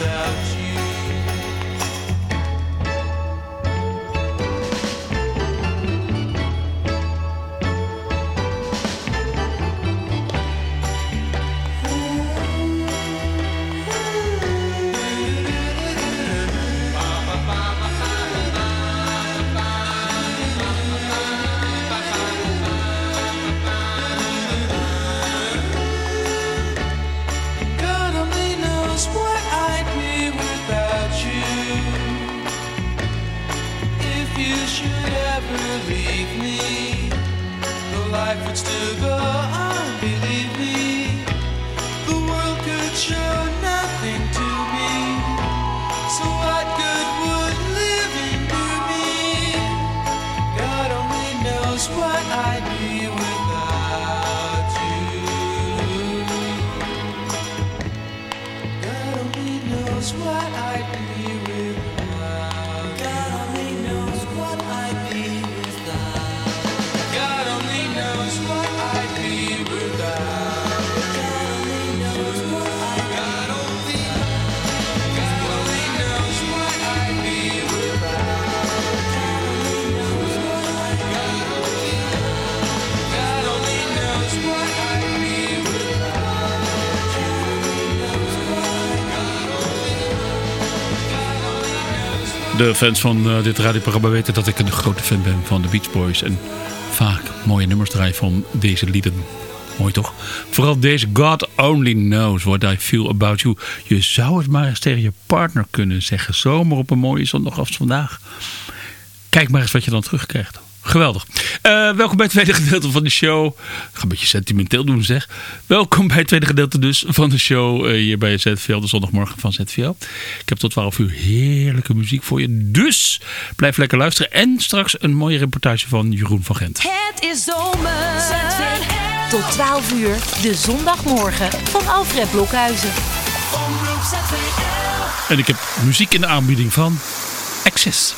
without you. De fans van eh, dit radioprogramma weten dat ik een grote fan ben van de Beach Boys. En vaak mooie nummers draai van deze lieden. Mooi toch? Vooral deze God Only Knows What I Feel About You. Je zou het maar eens tegen je partner kunnen zeggen. Zomer op een mooie zondag als vandaag. Kijk maar eens wat je dan terugkrijgt. Geweldig. Eh, welkom bij het tweede gedeelte van de show. Ik ga een beetje sentimenteel doen zeg. Welkom bij het tweede gedeelte dus van de show eh, hier bij ZVL, de zondagmorgen van ZVL. Ik heb tot 12 uur heerlijke muziek voor je. Dus blijf lekker luisteren. En straks een mooie reportage van Jeroen van Gent. Het is zomer. Tot 12 uur, de zondagmorgen van Alfred Blokhuizen. Omroep ZVL. En ik heb muziek in de aanbieding van Access.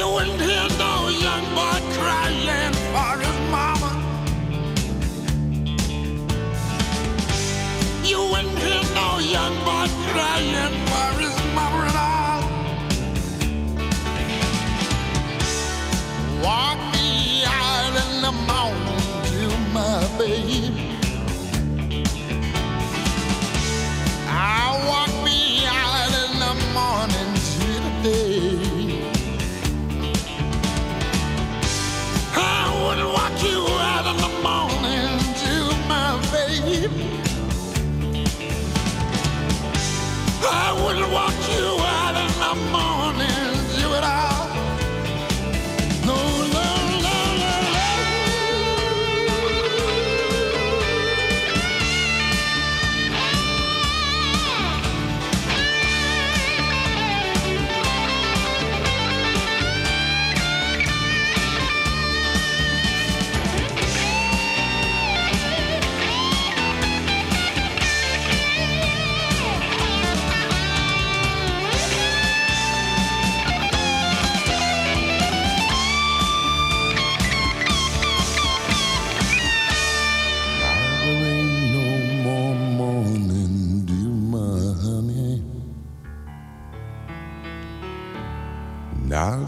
You wouldn't hear no young boy crying for his mama. You wouldn't hear no young boy crying for his mama Walk you out in the morning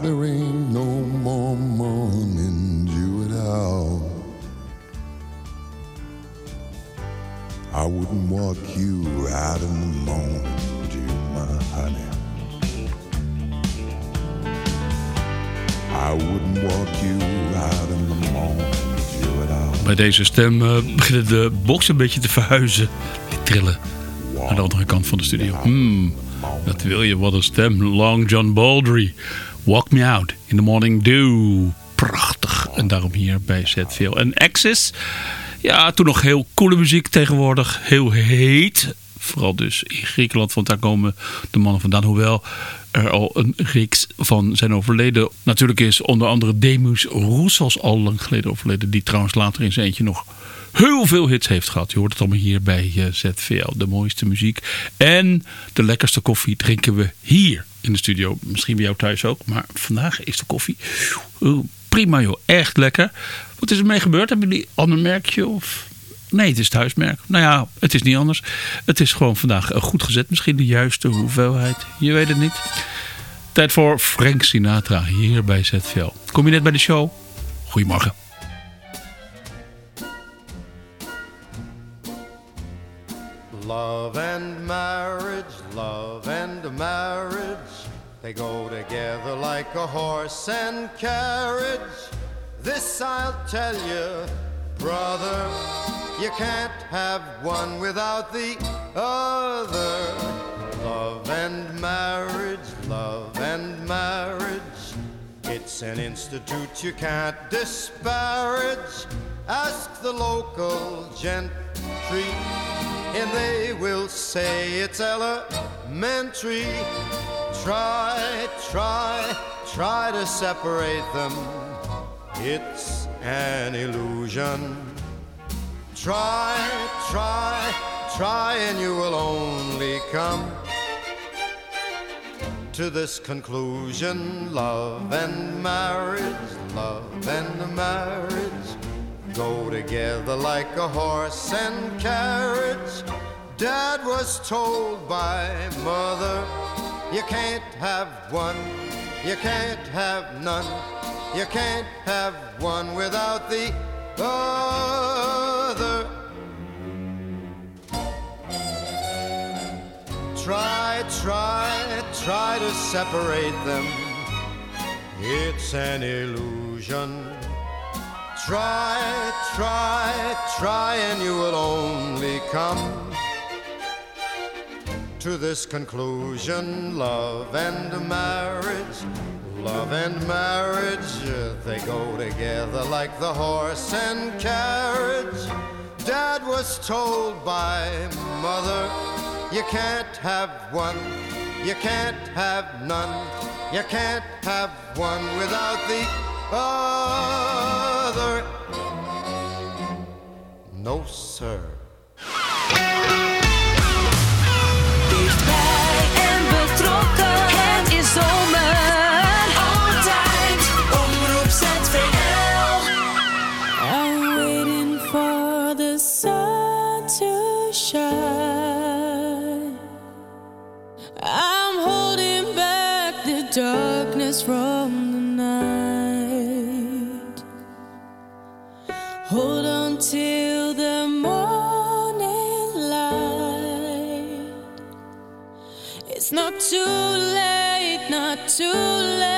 there ain't no more morning dew at all. I wouldn't walk you out in the morning dew, my honey. I wouldn't walk you out in the morning dew at all. Bij deze stem eh, beginnen de box een beetje te verhuizen. Die trillen aan de andere kant van de studio. Hmm, dat wil je, wat een stem. Long John Baldry. Walk Me Out in the Morning Dew. Prachtig. En daarom hier bij ZVL. En Axis. Ja, toen nog heel coole muziek. Tegenwoordig heel heet. Vooral dus in Griekenland, want daar komen de mannen vandaan. Hoewel er al een reeks van zijn overleden. Natuurlijk is onder andere Demus Roussos al lang geleden overleden. Die trouwens later in zijn eentje nog heel veel hits heeft gehad. Je hoort het allemaal hier bij eh, ZVL. De mooiste muziek en de lekkerste koffie drinken we hier in de studio. Misschien bij jou thuis ook. Maar vandaag is de koffie prima joh. Echt lekker. Wat is er mee gebeurd? Hebben jullie ander merkje of... Nee, het is het huismerk. Nou ja, het is niet anders. Het is gewoon vandaag eh, goed gezet. Misschien de juiste hoeveelheid. Je weet het niet. Tijd voor Frank Sinatra hier bij ZVL. Kom je net bij de show? Goedemorgen. Love and marriage, love and marriage, they go together like a horse and carriage. This I'll tell you, brother, you can't have one without the other. Love and marriage, love and marriage, it's an institute you can't disparage. Ask the local gentry, and they will say it's elementary. Try, try, try to separate them. It's an illusion. Try, try, try, and you will only come to this conclusion love and marriage, love and marriage go together like a horse and carriage. Dad was told by mother, you can't have one, you can't have none, you can't have one without the other. Try, try, try to separate them. It's an illusion. Try, try, try, and you will only come to this conclusion love and marriage, Love and marriage, they go together like the horse and carriage. Dad was told by mother, you can't have one, you can't have none, you can't have one without the other. No, sir. Dichtbij en betrokken, het is zomer. Altijd omroep ZVL. I'm waiting for the sun to shine. I'm holding back the darkness from too late, not too late.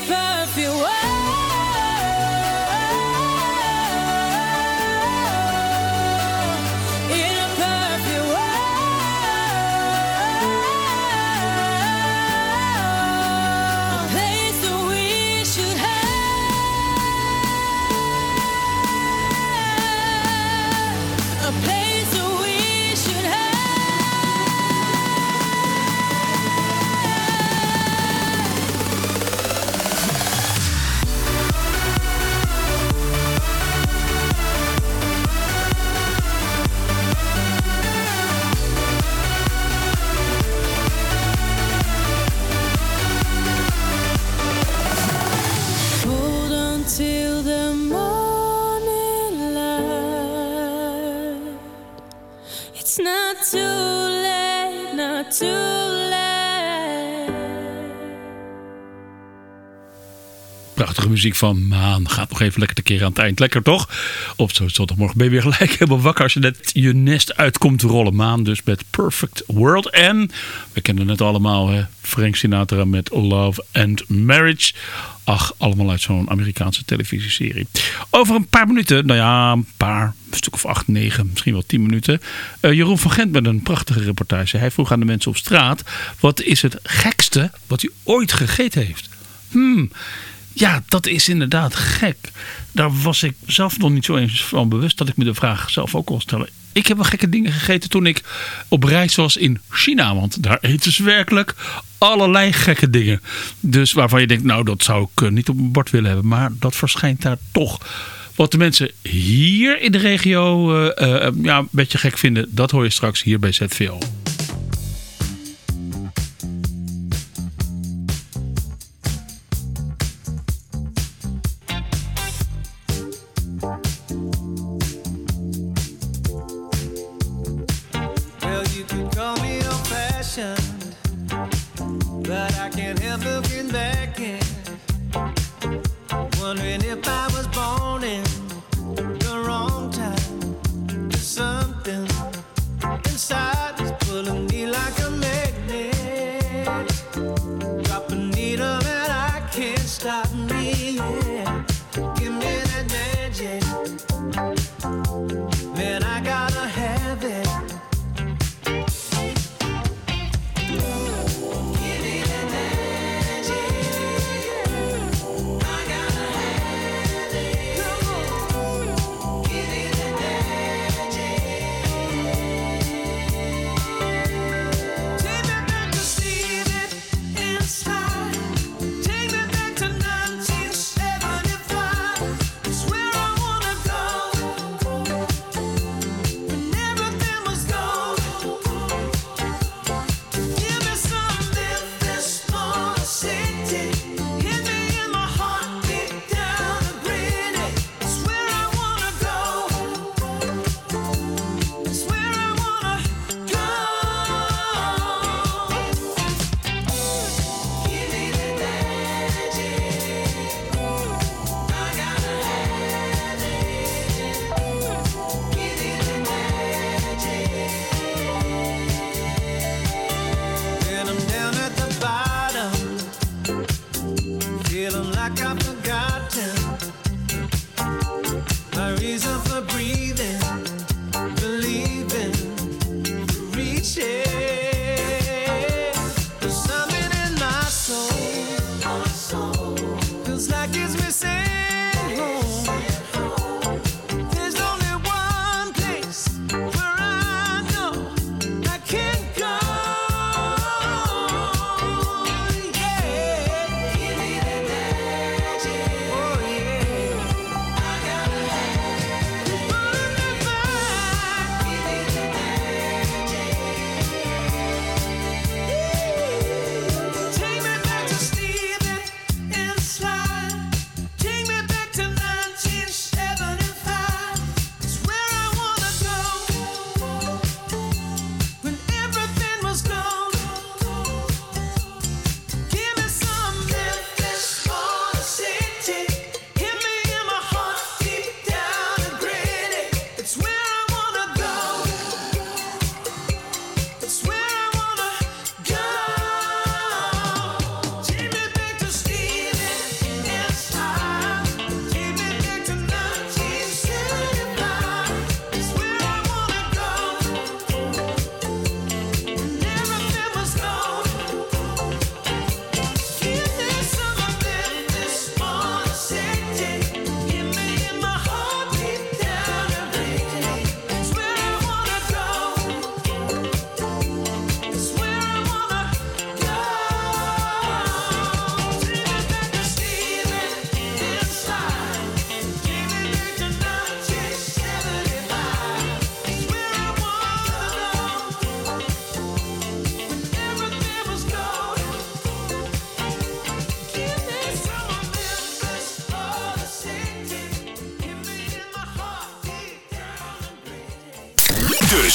In muziek van Maan. Gaat nog even lekker tekeer aan het eind. Lekker toch? Op zo'n zondagmorgen ben je weer gelijk helemaal wakker als je net je nest uitkomt rollen. Maan dus met Perfect World. En we kennen het allemaal. Hè? Frank Sinatra met Love and Marriage. Ach, allemaal uit zo'n Amerikaanse televisieserie. Over een paar minuten, nou ja, een paar, een stuk of acht, negen, misschien wel tien minuten. eh, Jeroen van Gent met een prachtige reportage. Hij vroeg aan de mensen op straat: wat is het gekste wat hij ooit gegeten heeft? Hmm, ja, dat is inderdaad gek. Daar was ik zelf nog niet zo eens van bewust dat ik me de vraag zelf ook wil stellen. Ik heb wel gekke dingen gegeten toen ik op reis was in China. Want daar eten ze werkelijk allerlei gekke dingen. Dus waarvan je denkt, nou dat zou ik eh, niet op mijn bord willen hebben. Maar dat verschijnt daar toch. Wat de mensen hier in de regio eh, eh, ja, een beetje gek vinden, dat hoor je straks hier bij ZVO.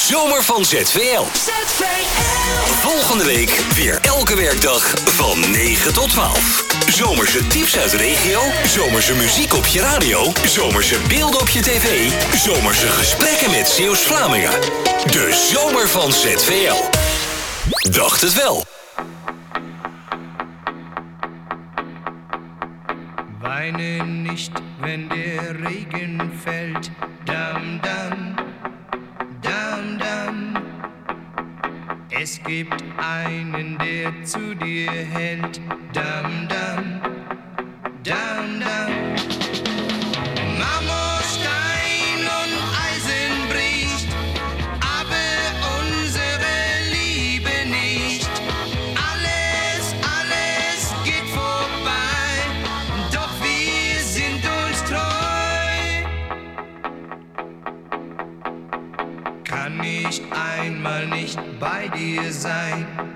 zomer van ZVL. ZVL. Volgende week weer elke werkdag van 9 tot 12. Zomerse tips uit de regio. Zomerse muziek op je radio. Zomerse beelden op je tv. Zomerse gesprekken met Zeeuws-Vlamingen. De zomer van ZVL. Dacht het wel. Weine nicht, wenn der Regen fällt. Dam, dam. Es gibt einen, der zu dir hält, dam dam. design.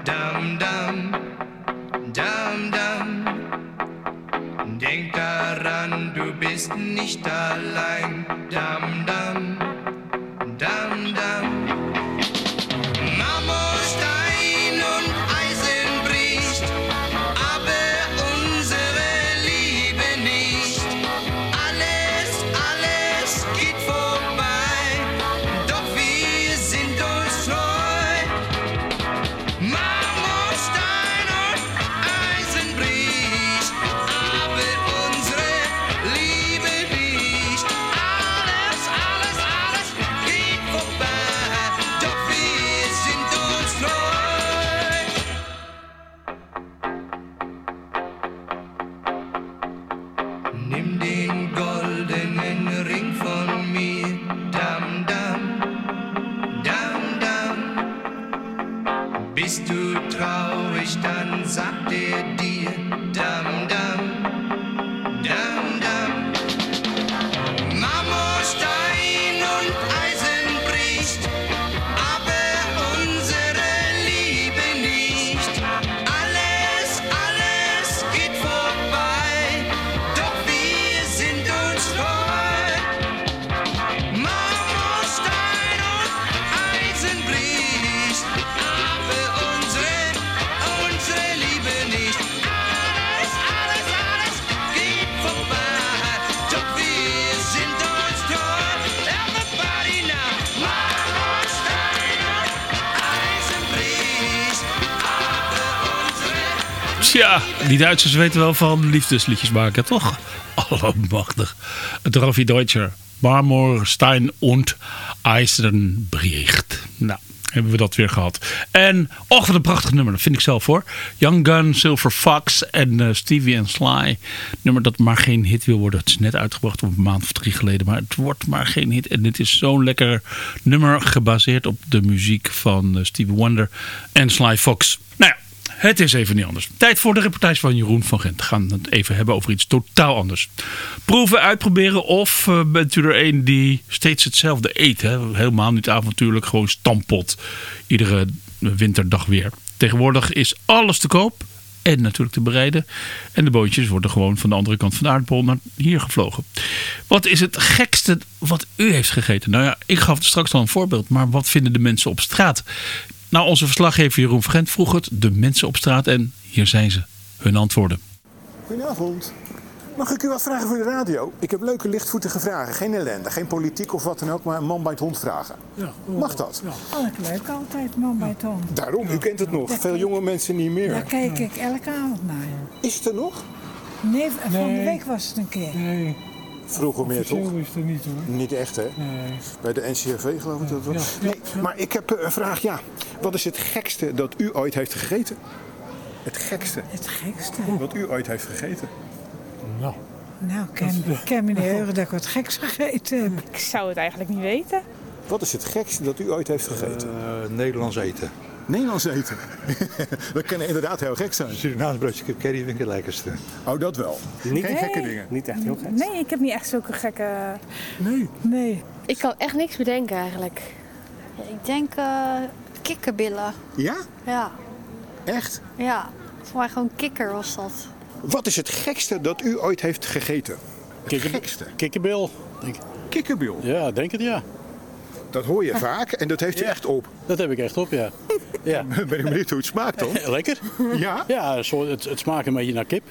Die Duitsers weten wel van liefdesliedjes maken, toch? Allemachtig. Het Raffi Deutscher. Marmor, Stein und Eisenbricht. Nou, hebben we dat weer gehad. En, och, wat een prachtig nummer. Dat vind ik zelf hoor. Young Gun, Silver Fox en eh, Stevie and Sly. Nummer dat maar geen hit wil worden. Het is net uitgebracht op een maand of drie geleden. Maar het wordt maar geen hit. En dit is zo'n lekker nummer gebaseerd op de muziek van eh, Stevie Wonder en Sly Fox. Nou ja. Het is even niet anders. Tijd voor de reportage van Jeroen van Gent. We gaan het even hebben over iets totaal anders. Proeven, uitproberen of eh, bent u er een die steeds hetzelfde eet? Hè? Helemaal niet avontuurlijk, gewoon stampot. Iedere winterdag weer. Tegenwoordig is alles te koop en natuurlijk te bereiden. En de bootjes worden gewoon van de andere kant van de aardbol naar hier gevlogen. Wat is het gekste wat u heeft gegeten? Nou ja, ik gaf straks al een voorbeeld. Maar wat vinden de mensen op straat? Nou, onze verslaggever Jeroen van Gent vroeg het de mensen op straat. En hier zijn ze, hun antwoorden. Goedenavond. Mag ik u wat vragen voor de radio? Ik heb leuke lichtvoetige vragen. Geen ellende, geen politiek of wat dan ook, maar een man bij het hond vragen. Mag dat? Altijd leuk, altijd man bij het hond. Daarom, u kent het nog. Veel jonge mensen niet meer. Daar kijk ik elke avond naar. Is het er nog? Nee, van de week was het een keer. Nee, Vroeger meer toch? zo is het er niet hoor. Niet echt, hè? Nee. Bij de NCRV geloof ik dat het was. Nee, maar ik heb eh, een vraag, ja. Wat is het gekste dat u ooit heeft gegeten? Het gekste Het gekste. wat u ooit heeft gegeten? Nou, Nou, ik kan, ik kan me niet heuren dat ik wat geks gegeten heb. Ik zou het eigenlijk niet weten. Wat is het gekste dat u ooit heeft gegeten? Nederlands eten. Nederlands eten. dat kan inderdaad heel gek zijn. Surinaams broodje kip curry vind ik het lekkerste. Oh, dat wel. Geen gekke dingen. niet echt heel gek. Nee, ik heb niet echt zulke gekke... Nee. Nee. Ik kan echt niks bedenken eigenlijk. Ik denk eh kikkerbillen. Ja? Ja, Echt? ja. Voor mij gewoon kikker was dat. Wat is het gekste dat u ooit heeft gegeten? Het gekste? Kikkerbil. Denk ik. Kikkerbil. Ja, denk het ja. Dat hoor je vaak en dat heeft u echt op. Dat heb ik echt op, ja. ja. Ben ik benieuwd hoe het smaakt dan? Lekker. Ja? Ja, het, het smaakt een beetje naar kip.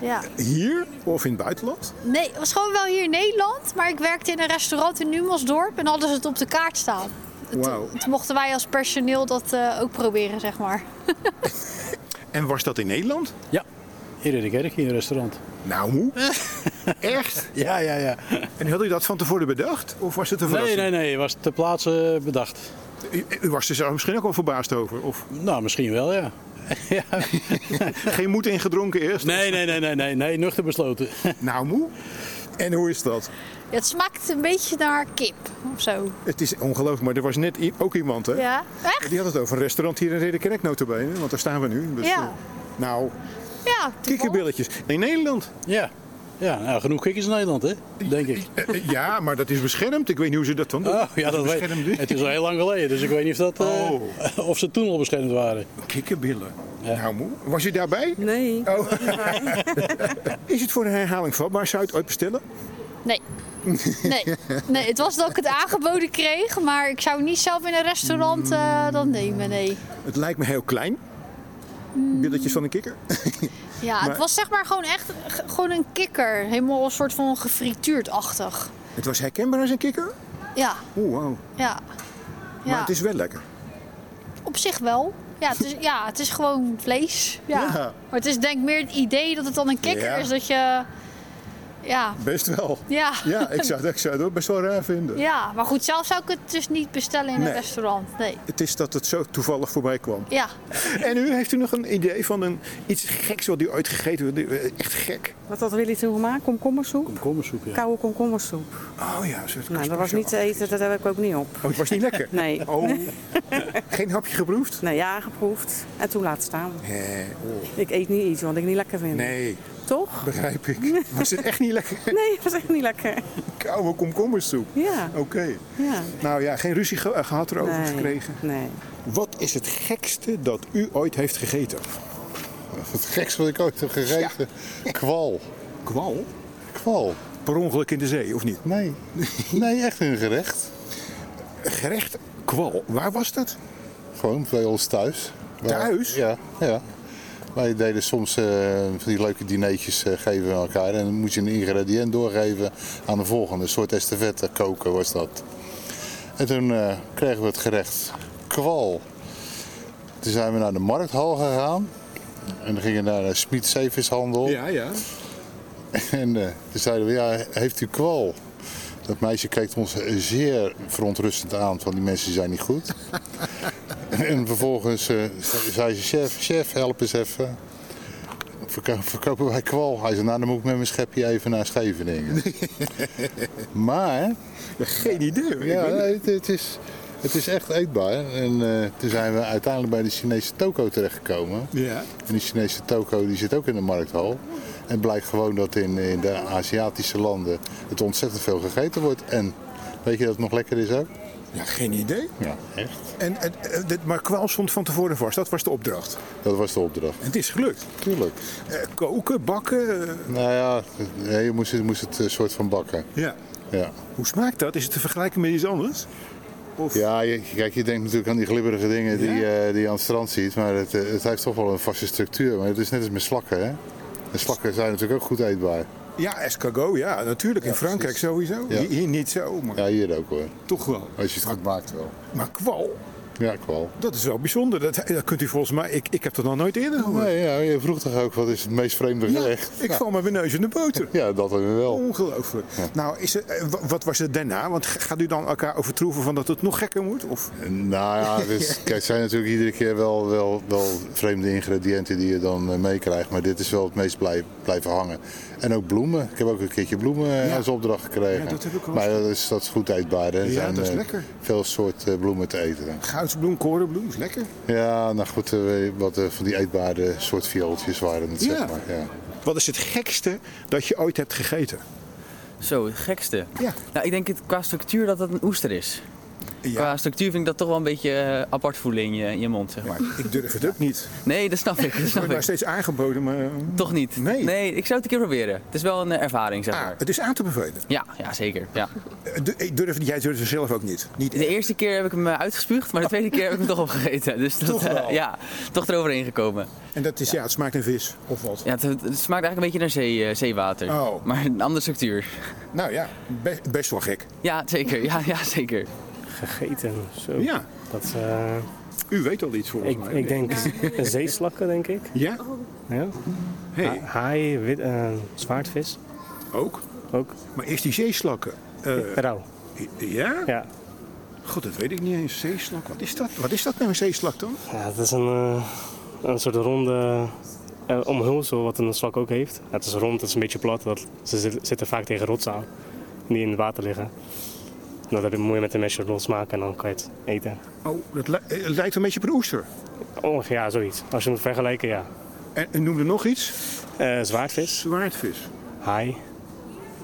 Ja. Hier of in het buitenland? Nee, het was gewoon wel hier in Nederland. Maar ik werkte in een restaurant in Numelsdorp en hadden ze het op de kaart staan. Wauw. Toen mochten wij als personeel dat eh, ook proberen, zeg maar. En was dat in Nederland? Ja. Hier in de kerk, in een restaurant. Nou, moe. Echt? Ja, ja, ja. En had u dat van tevoren bedacht? Of was het een Nee, verrassing? nee, nee. Het was ter plaatse bedacht. U, u was er zelf misschien ook wel verbaasd over? Of Nou, misschien wel, ja. ja. geen moed ingedronken eerst? Nee, nee, nee, nee, nee, nee. Nuchter besloten. Nou, moe. En hoe is dat? Ja, het smaakt een beetje naar kip of zo. Het is ongelooflijk, maar er was net ook iemand, hè? Ja, echt? Die had het over een restaurant hier in Ridderkerk notabene, want daar staan we nu. Dus, Ja. eh, nou, Ja, kikkerbilletjes. In Nederland? Ja. Ja, nou, genoeg kikkers in Nederland, hè? Denk ik. Eh, eh, ja, maar dat is beschermd. Ik weet niet hoe ze dat dan doen. Oh, ja, dat weet Beschermd. Het is al heel lang geleden, dus ik weet niet of, dat, eh, Oh. of ze toen al beschermd waren. Kikkerbillen. Ja. Nou, moe. Was u daarbij? Nee. Oh. is het voor een herhaling vatbaar? Zou je het ooit bestellen? Nee. Nee. nee, het was dat ik het aangeboden kreeg, maar ik zou niet zelf in een restaurant eh dat nemen, nee. Het lijkt me heel klein. Billetjes van een kikker. Ja, Maar- het was zeg maar gewoon echt gewoon een kikker. Helemaal een soort van gefrituurd-achtig. Het was herkenbaar als een kikker? Ja, Oeh, wow. ja. Maar Ja, het is wel lekker. op zich wel. Ja het, is, ja, het is gewoon vlees. Ja. Ja. Maar het is denk ik meer het idee dat het dan een kikker is dat je... Ja. Best wel. Ja. Ja, ik zou, ik zou het ook best wel raar vinden. Ja, maar goed, zelf zou ik het dus niet bestellen in Nee. een restaurant. Nee. Het is dat het zo toevallig voorbij kwam. Ja. En u, heeft u nog een idee van een, iets geks wat u ooit gegeten heeft? Eh, Echt gek. Wat hadden jullie toen gemaakt? Komkommersoep? Komkommersoep, ja. Koude komkommersoep. Oh ja, zo Nou, dat was niet te eten, dat heb ik ook niet op. Oh, het was niet lekker? Nee. Oh. Geen hapje geproefd? Nee, ja, geproefd. En toen laten staan. Nee. Oh. Ik eet niet iets wat ik niet lekker vind. Nee. Toch? Begrijp ik. Was het echt niet lekker? Nee, het was echt niet lekker. Koude komkommersoep. Ja. Oké. Ja. Nou ja, geen ruzie ge- eh, gehad erover Nee. gekregen? Nee. Wat is het gekste dat u ooit heeft gegeten? Het gekste wat ik ooit heb gegeten? Kwal. Kwal? Kwal. Per ongeluk in de zee, of niet? Nee. Nee, echt een gerecht. Gerecht kwal. Waar was dat? Gewoon bij ons thuis. Thuis? Ja, ja. Wij deden soms eh, van die leuke dineetjes eh, geven we elkaar. En dan moet je een ingrediënt doorgeven aan de volgende. Een soort estafette koken was dat. En toen eh, kregen we het gerecht kwal. Toen zijn we naar de markthal gegaan. En dan gingen we naar de Smit Zeevishandel. Ja, ja. En toen zeiden we, ja, heeft u kwal? Dat meisje keek ons zeer verontrustend aan, van die mensen zijn niet goed. en vervolgens eh, zei ze, chef, chef, help eens even. Verko- verkopen wij kwal? Hij zei, nou dan moet ik met mijn schepje even naar Scheveningen. maar... Geen idee. Ja, nee, het, het is, het is echt eetbaar. En eh, toen zijn we uiteindelijk bij de Chinese toko terechtgekomen. Ja. En die Chinese toko die zit ook in de markthal. En het blijkt gewoon dat in, in de Aziatische landen het ontzettend veel gegeten wordt. En weet je dat het nog lekker is ook? Ja, geen idee. Ja, echt. En, en, eh, dit- maar kwal stond van tevoren vast. Dat was de opdracht. Dat was de opdracht. En het is gelukt. Tuurlijk. Eh, koken, bakken. eh, Nou ja, je moest, het- moest het een soort van bakken. ja. Ja. Hoe smaakt dat? Is het te vergelijken met iets anders? Ja, je, kijk, je denkt natuurlijk aan die glibberige dingen die, die je aan het strand ziet. Maar het, het heeft toch wel een vaste structuur. Maar het is net als met slakken, hè? En slakken zijn natuurlijk ook goed eetbaar. Ja, escargot, ja, natuurlijk. In Frankrijk sowieso. Ja. Hier, hier niet zo, maar Ja, hier ook hoor. toch wel. Als je het goed maakt wel. Maar kwal, Ja, kwal. dat is wel bijzonder. Dat, dat kunt u volgens mij... Ik, ik heb dat nog nooit eerder gehoord. Nee, ja, je vroeg toch ook wat is het meest vreemde Ja, gerecht? ik val met mijn neus in de boter. Ja, dat hebben we wel. Ongelooflijk. Nou, is eh, wa- wat was het daarna? Want gaat u dan elkaar overtroeven van dat het nog gekker moet? Of? Nou ja, dus, kijk, het zijn natuurlijk iedere keer wel, wel, wel vreemde ingrediënten die je dan eh, meekrijgt. Maar dit is wel het meest blij, blijven hangen. En ook bloemen. Ik heb ook een keertje bloemen eh, Ja. als opdracht gekregen. Ja, dat heb ik wel maar dat is, dat is goed eetbaar. Hè. Ja, zijn, dat is lekker. Veel soorten bloemen te eten. Goudsbloem, korenbloem, is lekker. Ja, nou goed, eh, wat eh, van die eetbare soort viooltjes waren het, Ja. zeg maar. Ja. Wat is het gekste dat je ooit hebt gegeten? Zo, het gekste. Ja. Nou, ik denk het, qua structuur dat het een oester is. Qua structuur vind ik dat toch wel een beetje eh, apart voelen in je, in je mond, zeg maar. Ik durf het ook niet. Nee, dat snap ik. Dat snap ik. steeds aangeboden, maar... eh, Toch niet? Nee. ik zou het een keer proberen. Het is wel een eh, ervaring, zeg maar. Het is aan te bevelen. Ja, ja zeker. Ja. Durf, jij durft het zelf ook niet? niet De eerste keer heb ik hem uitgespuugd, maar de tweede keer heb ik hem toch opgegeten. Dus dat, Toch ja, toch eroverheen gekomen. En dat is, ja, het smaakt naar vis, of wat? Ja, het, het smaakt eigenlijk een beetje naar zee, zeewater. Oh. Maar een andere structuur. Nou ja, be- best wel gek. Ja, zeker. Ja, ja, zeker. Gegeten, zo. Ja. Dat, eh, U weet al iets volgens ik, mij. ik denk zeeslakken, denk ik. Ja? Ja. Hey. Ha- haai, wit, eh, zwaardvis. Ook? Ook. Maar eerst die zeeslakken. Eh, Rauw. ja? Ja. God, dat weet ik niet eens. Zeeslak, wat is dat? Wat is dat nou, een zeeslak dan? Ja, het is een, een soort ronde omhulsel wat een slak ook heeft. Het is rond, het is een beetje plat. Dat, ze zit- zitten vaak tegen rotsen aan die in het water liggen. En dat heb je mooi met een mesje losmaken en dan kan je het eten. Oh, dat li- eh, het lijkt een beetje op een oester. Oh, ja, zoiets. Als je moet vergelijken, ja. En, en noem er nog iets? Eh, zwaardvis. Zwaardvis. Haai.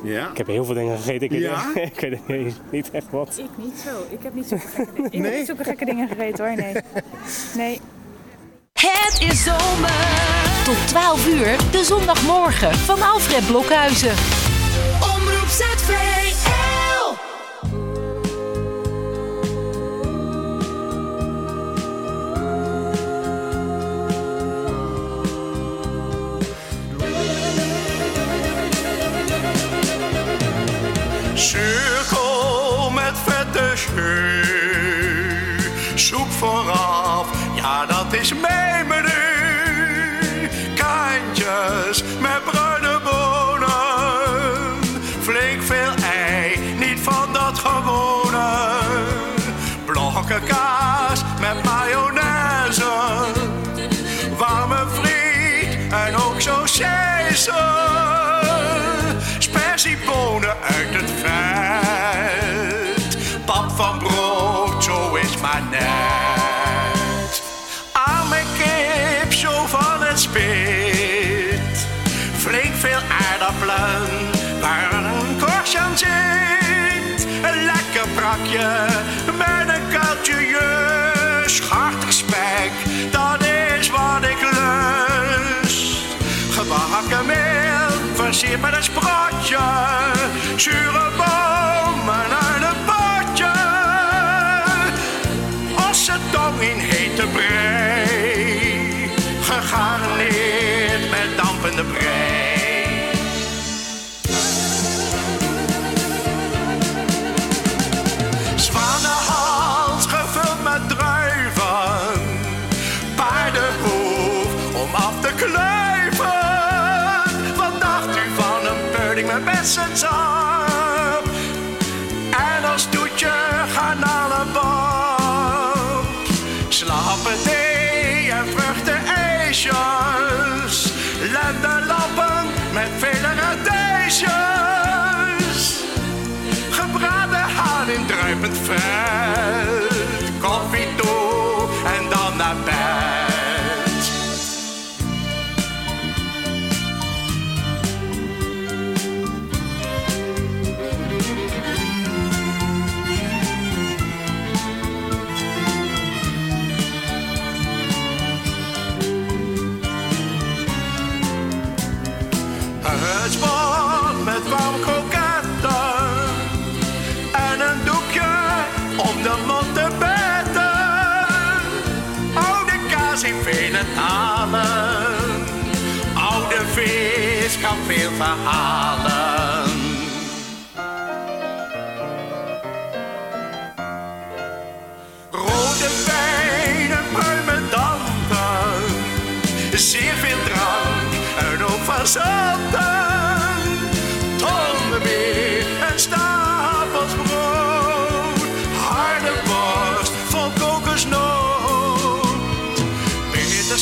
Ja. Ik heb heel veel dingen gegeten. Ik, weet- Ja? ik weet niet, niet echt wat. Ik niet zo. Ik heb niet zulke gekke dingen. Ik heb niet zulke gekke dingen gegeten hoor, nee. Nee. Het is zomer. Tot 12 uur, de zondagmorgen van Alfred Blokhuizen. het spit. Veel aardappelen waar een korstje aan zit. Een lekker brakje met een kuiltje jus. Hartig spek, dat is wat ik lust. Gebakken meel, versierd met een sprotje. Zure boom. verhalen. Rode wijnen, pruimen dampen, zeer veel drank en ook van zanden. Tonnen weer en stapels brood, harde worst vol kokosnoot. Bitter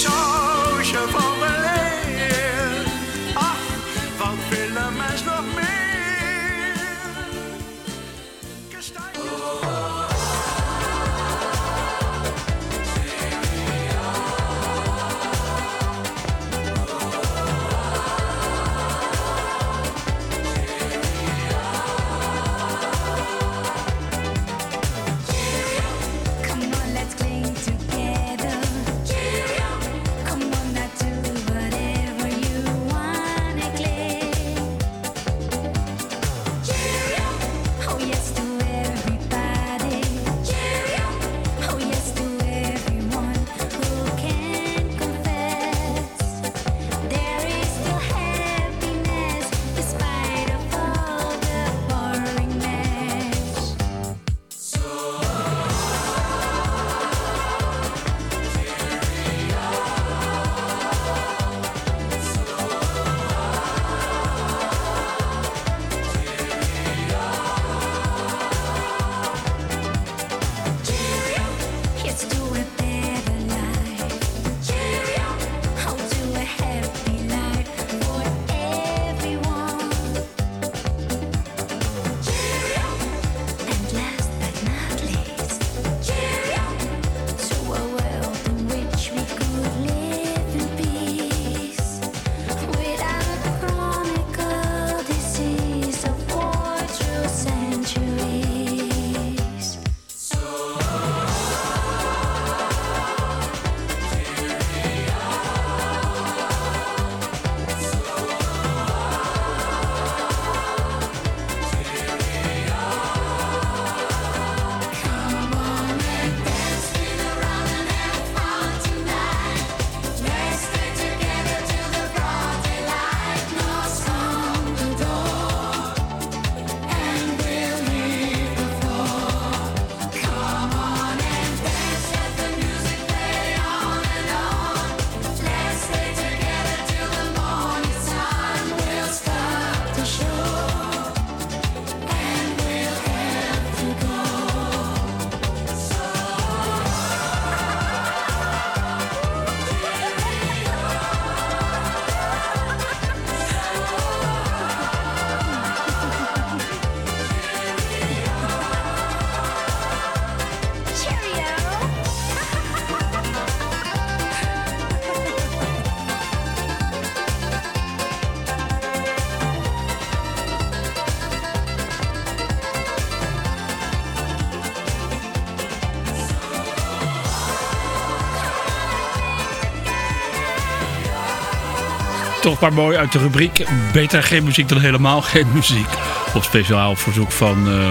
toch maar mooi uit de rubriek. Beter geen muziek dan helemaal geen muziek. Op speciaal verzoek van eh,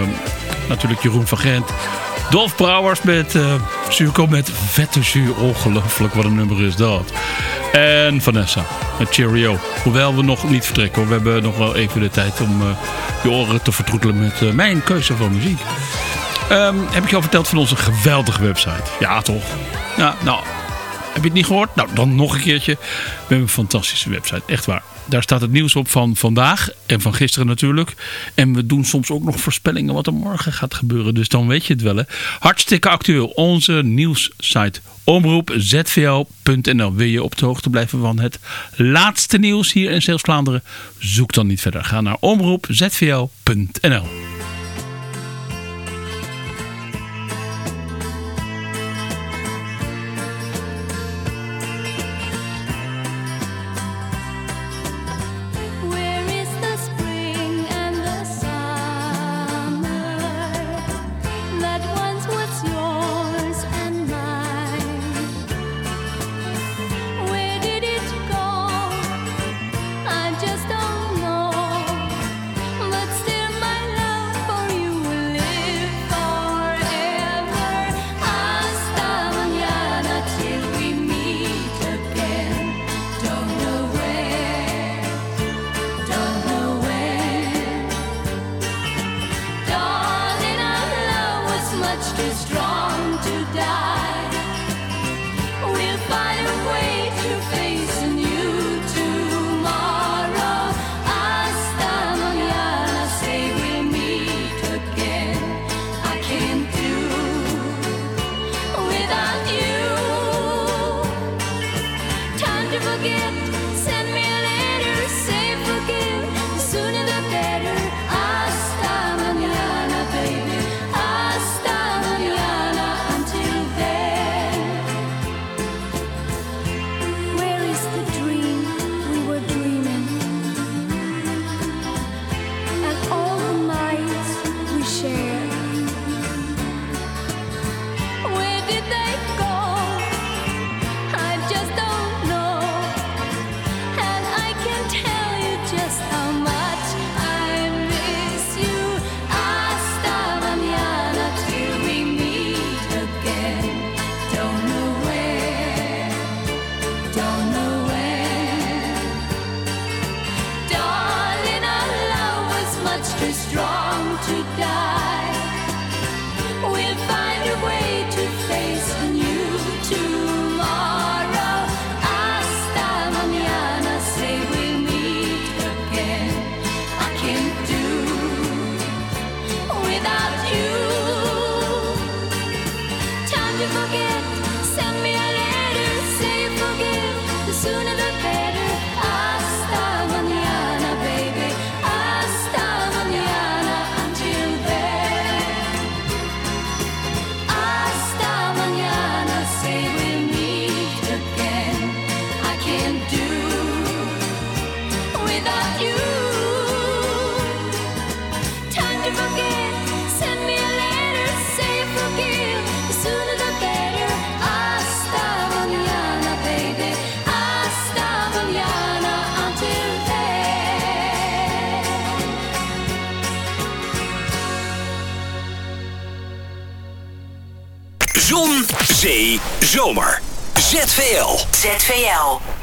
natuurlijk Jeroen van Gent. Dolf Brouwers met uh, met vette zuur. Ongelooflijk, wat een nummer is dat. En Vanessa met Cheerio. Hoewel we nog niet vertrekken. We hebben nog wel even de tijd om uh, je oren te vertroetelen met mijn keuze van muziek. Um, heb ik je al verteld van onze geweldige website? Ja, toch? Ja, nou, heb je het niet gehoord? Nou, dan nog een keertje. We hebben een fantastische website, echt waar. Daar staat het nieuws op van vandaag en van gisteren natuurlijk. En we doen soms ook nog voorspellingen wat er morgen gaat gebeuren. Dus dan weet je het wel. Hè. Hartstikke actueel. Onze nieuwssite omroepzvl.nl. Wil je op de hoogte blijven van het laatste nieuws hier in Zeeuws-Vlaanderen? Zoek dan niet verder. Ga naar omroepzvl.nl. zee, zomer. ZVL. ZVL.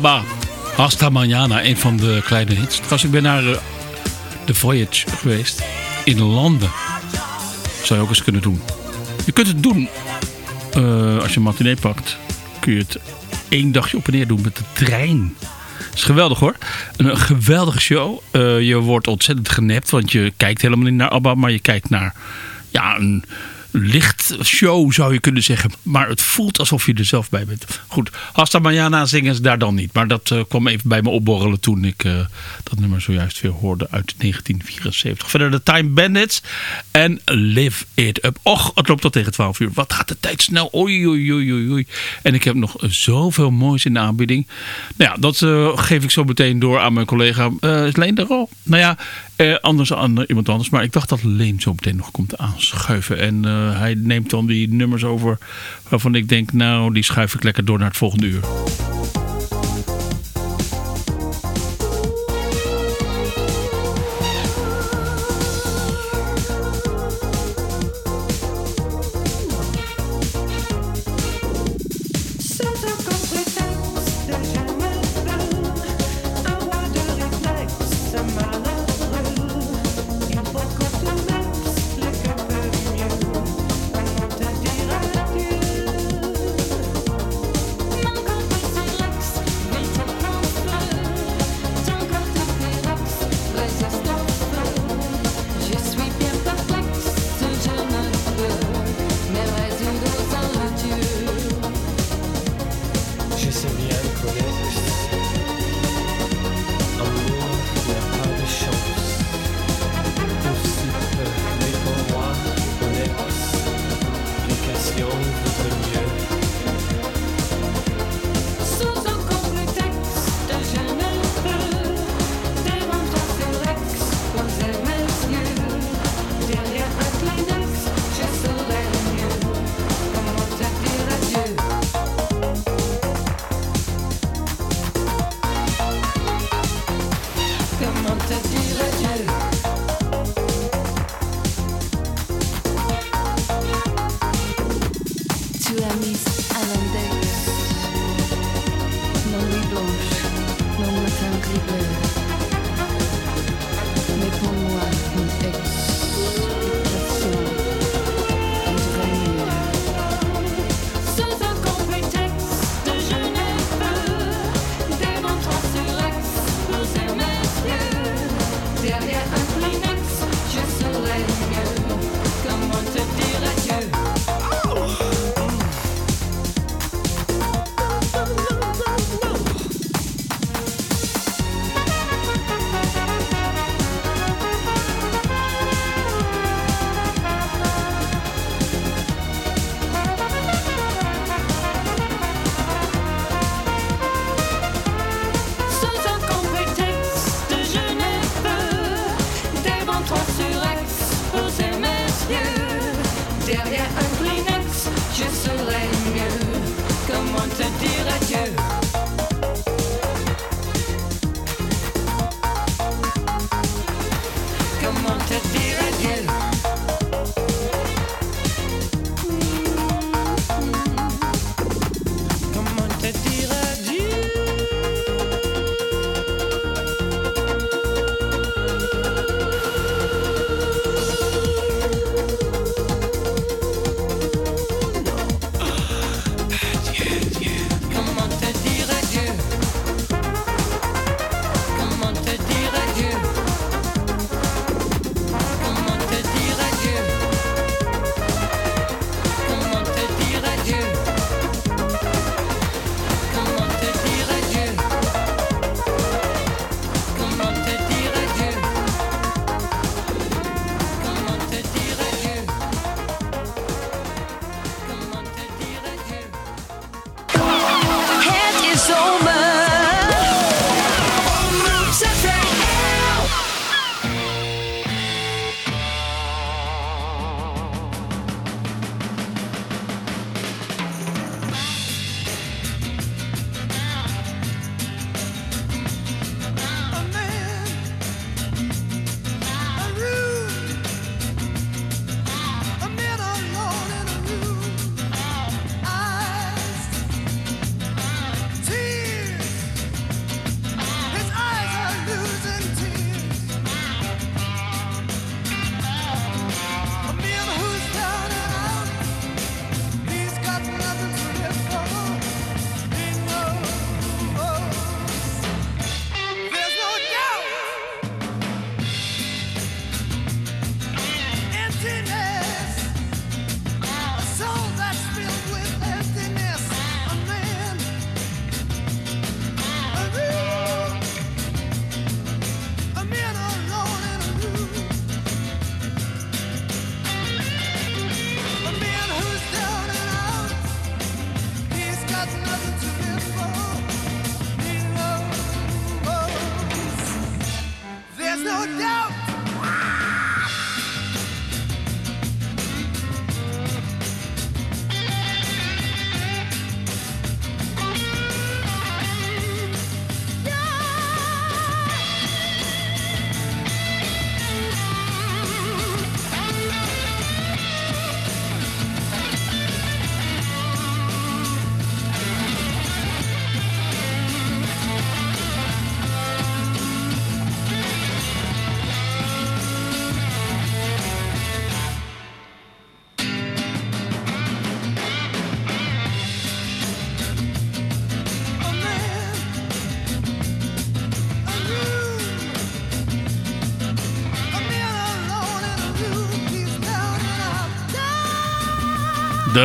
ABBA. Hasta Mañana, een van de kleine hits. Trouwens, ik ben naar eh, de Voyage geweest. In Landen. Zou je ook eens kunnen doen. Je kunt het doen. eh, als je een matinee pakt. Kun je het één dagje op en neer doen met de trein. Dat is geweldig hoor. Een, een geweldige show. Eh, je wordt ontzettend genept. Want je kijkt helemaal niet naar ABBA. Maar je kijkt naar ja, een lichtshow zou je kunnen zeggen. Maar het voelt alsof je er zelf bij bent. Goed, Hasta Mañana zingen ze daar dan niet. Maar dat eh, kwam even bij me opborrelen toen ik eh, dat nummer zojuist weer hoorde uit 1974. Verder de Time Bandits en Live It Up. Och, het loopt al tegen 12 uur. Wat gaat de tijd snel. Oei, oei, oei, oei. En ik heb nog zoveel moois in de aanbieding. Nou ja, dat eh, geef ik zo meteen door aan mijn collega. Leen er al? Nou ja, anders iemand anders. Maar ik dacht dat Leen zo meteen nog komt aanschuiven. En hij neemt dan die nummers over waarvan ik denk, nou, die schuif ik lekker door naar het volgende uur.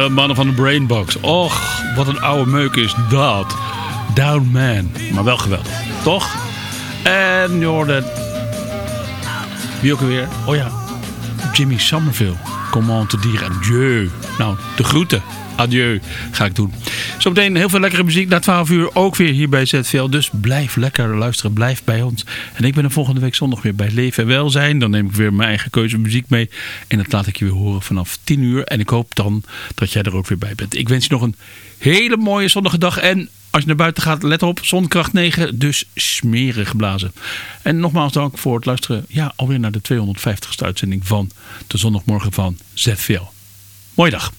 De mannen van de Brainbox. Och, wat een oude meuk is dat. Down Man. Maar wel geweldig. Toch? En je hoorde... Wie ook alweer? Oh ja. Jimmy Somerville. Comment te adieu. Nou, de groeten. Adieu ga ik doen. Zometeen heel veel lekkere muziek na 12 uur. Ook weer hier bij ZVL. Dus blijf lekker luisteren. Blijf bij ons. En ik ben er volgende week zondag weer bij Leven en Welzijn. Dan neem ik weer mijn eigen keuze muziek mee. En dat laat ik je weer horen vanaf 10 uur. En ik hoop dan dat jij er ook weer bij bent. Ik wens je nog een hele mooie zonnige dag. En als je naar buiten gaat, let op. Zonkracht 9. Dus smerig blazen. En nogmaals dank voor het luisteren. Ja, alweer naar de 250ste uitzending van de zondagmorgen van ZVL. Mooie dag.